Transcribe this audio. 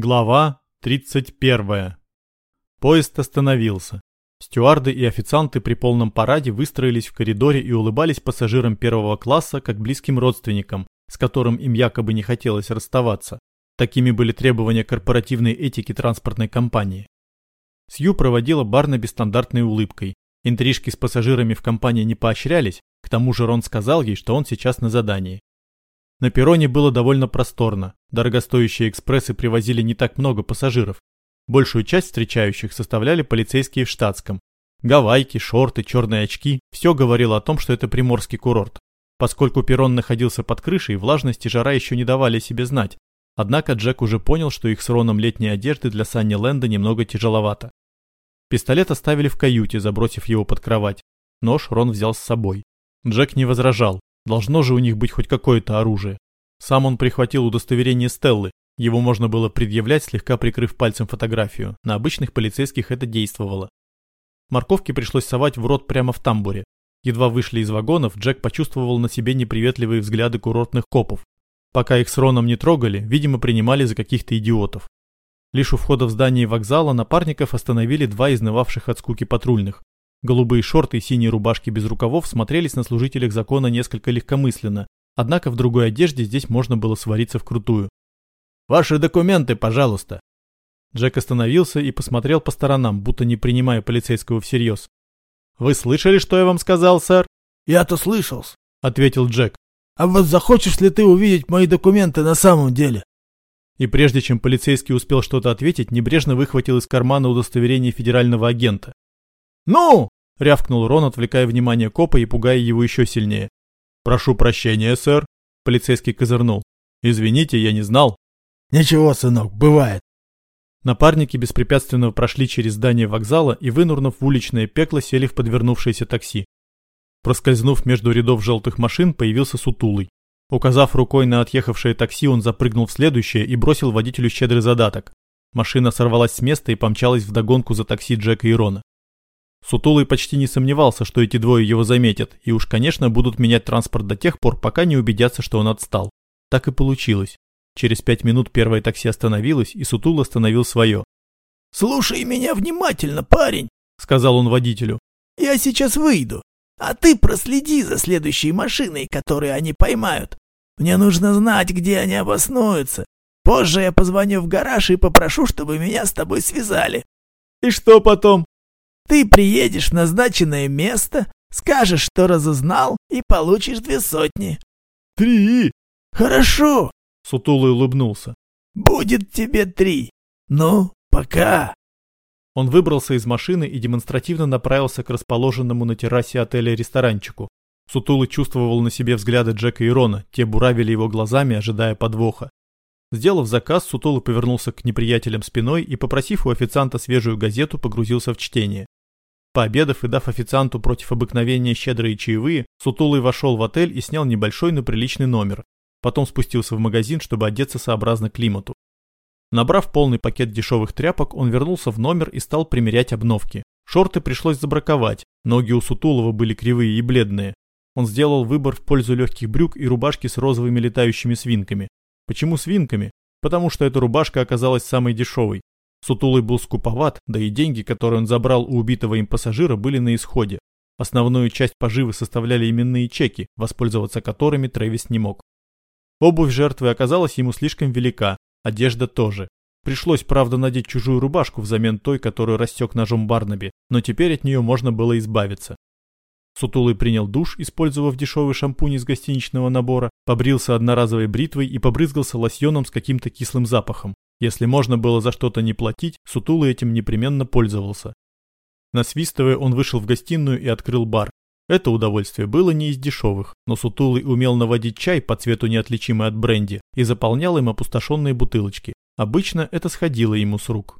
Глава 31. Поезд остановился. Стюарды и официанты при полном параде выстроились в коридоре и улыбались пассажирам первого класса как близким родственникам, с которым им якобы не хотелось расставаться. Такими были требования корпоративной этики транспортной компании. Сью проводила Барнаби стандартной улыбкой. Интрижки с пассажирами в компании не поощрялись, к тому же Рон сказал ей, что он сейчас на задании. На перроне было довольно просторно. Дорогостоящие экспрессы привозили не так много пассажиров. Большую часть встречающих составляли полицейские в штатском. Гавайки, шорты, черные очки – все говорило о том, что это приморский курорт. Поскольку перрон находился под крышей, влажность и жара еще не давали себе знать. Однако Джек уже понял, что их с Роном летней одежды для Санни Лэнда немного тяжеловато. Пистолет оставили в каюте, забросив его под кровать. Нож Рон взял с собой. Джек не возражал. Должно же у них быть хоть какое-то оружие. Сам он прихватил удостоверение Стеллы. Его можно было предъявлять, слегка прикрыв пальцем фотографию. На обычных полицейских это действовало. Морковки пришлось совать в рот прямо в тамбуре. Едва вышли из вагонов, Джек почувствовал на себе неприветливые взгляды курортных копов. Пока их с Роном не трогали, видимо, принимали за каких-то идиотов. Лишь у входа в здание вокзала напарников остановили два изнывавших от скуки патрульных. Голубые шорты и синие рубашки без рукавов смотрелись на служителях закона несколько легкомысленно, однако в другой одежде здесь можно было свариться вкрутую. «Ваши документы, пожалуйста!» Джек остановился и посмотрел по сторонам, будто не принимая полицейского всерьез. «Вы слышали, что я вам сказал, сэр?» «Я-то слышал», — ответил Джек. «А вот захочешь ли ты увидеть мои документы на самом деле?» И прежде чем полицейский успел что-то ответить, небрежно выхватил из кармана удостоверение федерального агента. «Ну!» — рявкнул Рон, отвлекая внимание копа и пугая его еще сильнее. «Прошу прощения, сэр», — полицейский козырнул. «Извините, я не знал». «Ничего, сынок, бывает». Напарники беспрепятственно прошли через здание вокзала и, вынурнув в уличное пекло, сели в подвернувшееся такси. Проскользнув между рядов желтых машин, появился сутулый. Указав рукой на отъехавшее такси, он запрыгнул в следующее и бросил водителю щедрый задаток. Машина сорвалась с места и помчалась вдогонку за такси Джека и Рона. Сутулый почти не сомневался, что эти двое его заметят, и уж, конечно, будут менять транспорт до тех пор, пока не убедятся, что он отстал. Так и получилось. Через пять минут первое такси остановилось, и Сутул остановил свое. «Слушай меня внимательно, парень», — сказал он водителю. «Я сейчас выйду, а ты проследи за следующей машиной, которую они поймают. Мне нужно знать, где они обоснуются. Позже я позвоню в гараж и попрошу, чтобы меня с тобой связали». «И что потом?» Ты приедешь в назначенное место, скажешь, что разузнал, и получишь две сотни. Три. Хорошо. Сутулый улыбнулся. Будет тебе три. Ну, пока. Он выбрался из машины и демонстративно направился к расположенному на террасе отеля ресторанчику. Сутулый чувствовал на себе взгляды Джека и Рона, те буравили его глазами, ожидая подвоха. Сделав заказ, Сутулый повернулся к неприятелям спиной и, попросив у официанта свежую газету, погрузился в чтение. Пообедав и дав официанту против обыкновения щедрые чаевые, Сутулый вошел в отель и снял небольшой, но приличный номер. Потом спустился в магазин, чтобы одеться сообразно климату. Набрав полный пакет дешевых тряпок, он вернулся в номер и стал примерять обновки. Шорты пришлось забраковать, ноги у Сутулова были кривые и бледные. Он сделал выбор в пользу легких брюк и рубашки с розовыми летающими свинками. Почему свинками? Потому что эта рубашка оказалась самой дешевой. Сутулый был скуповат, да и деньги, которые он забрал у убитого им пассажира, были на исходе. Основную часть поживы составляли именные чеки, воспользоваться которыми Трэвис не мог. Обувь жертвы оказалась ему слишком велика, одежда тоже. Пришлось, правда, надеть чужую рубашку взамен той, которую растек ножом Барнаби, но теперь от нее можно было избавиться. Сутулый принял душ, использовав дешевый шампунь из гостиничного набора, побрился одноразовой бритвой и побрызгался лосьоном с каким-то кислым запахом. Если можно было за что-то не платить, Сутулый этим непременно пользовался. Насвистывая, он вышел в гостиную и открыл бар. Это удовольствие было не из дешевых, но Сутулый умел наводить чай по цвету неотличимый от бренди и заполнял им опустошенные бутылочки. Обычно это сходило ему с рук.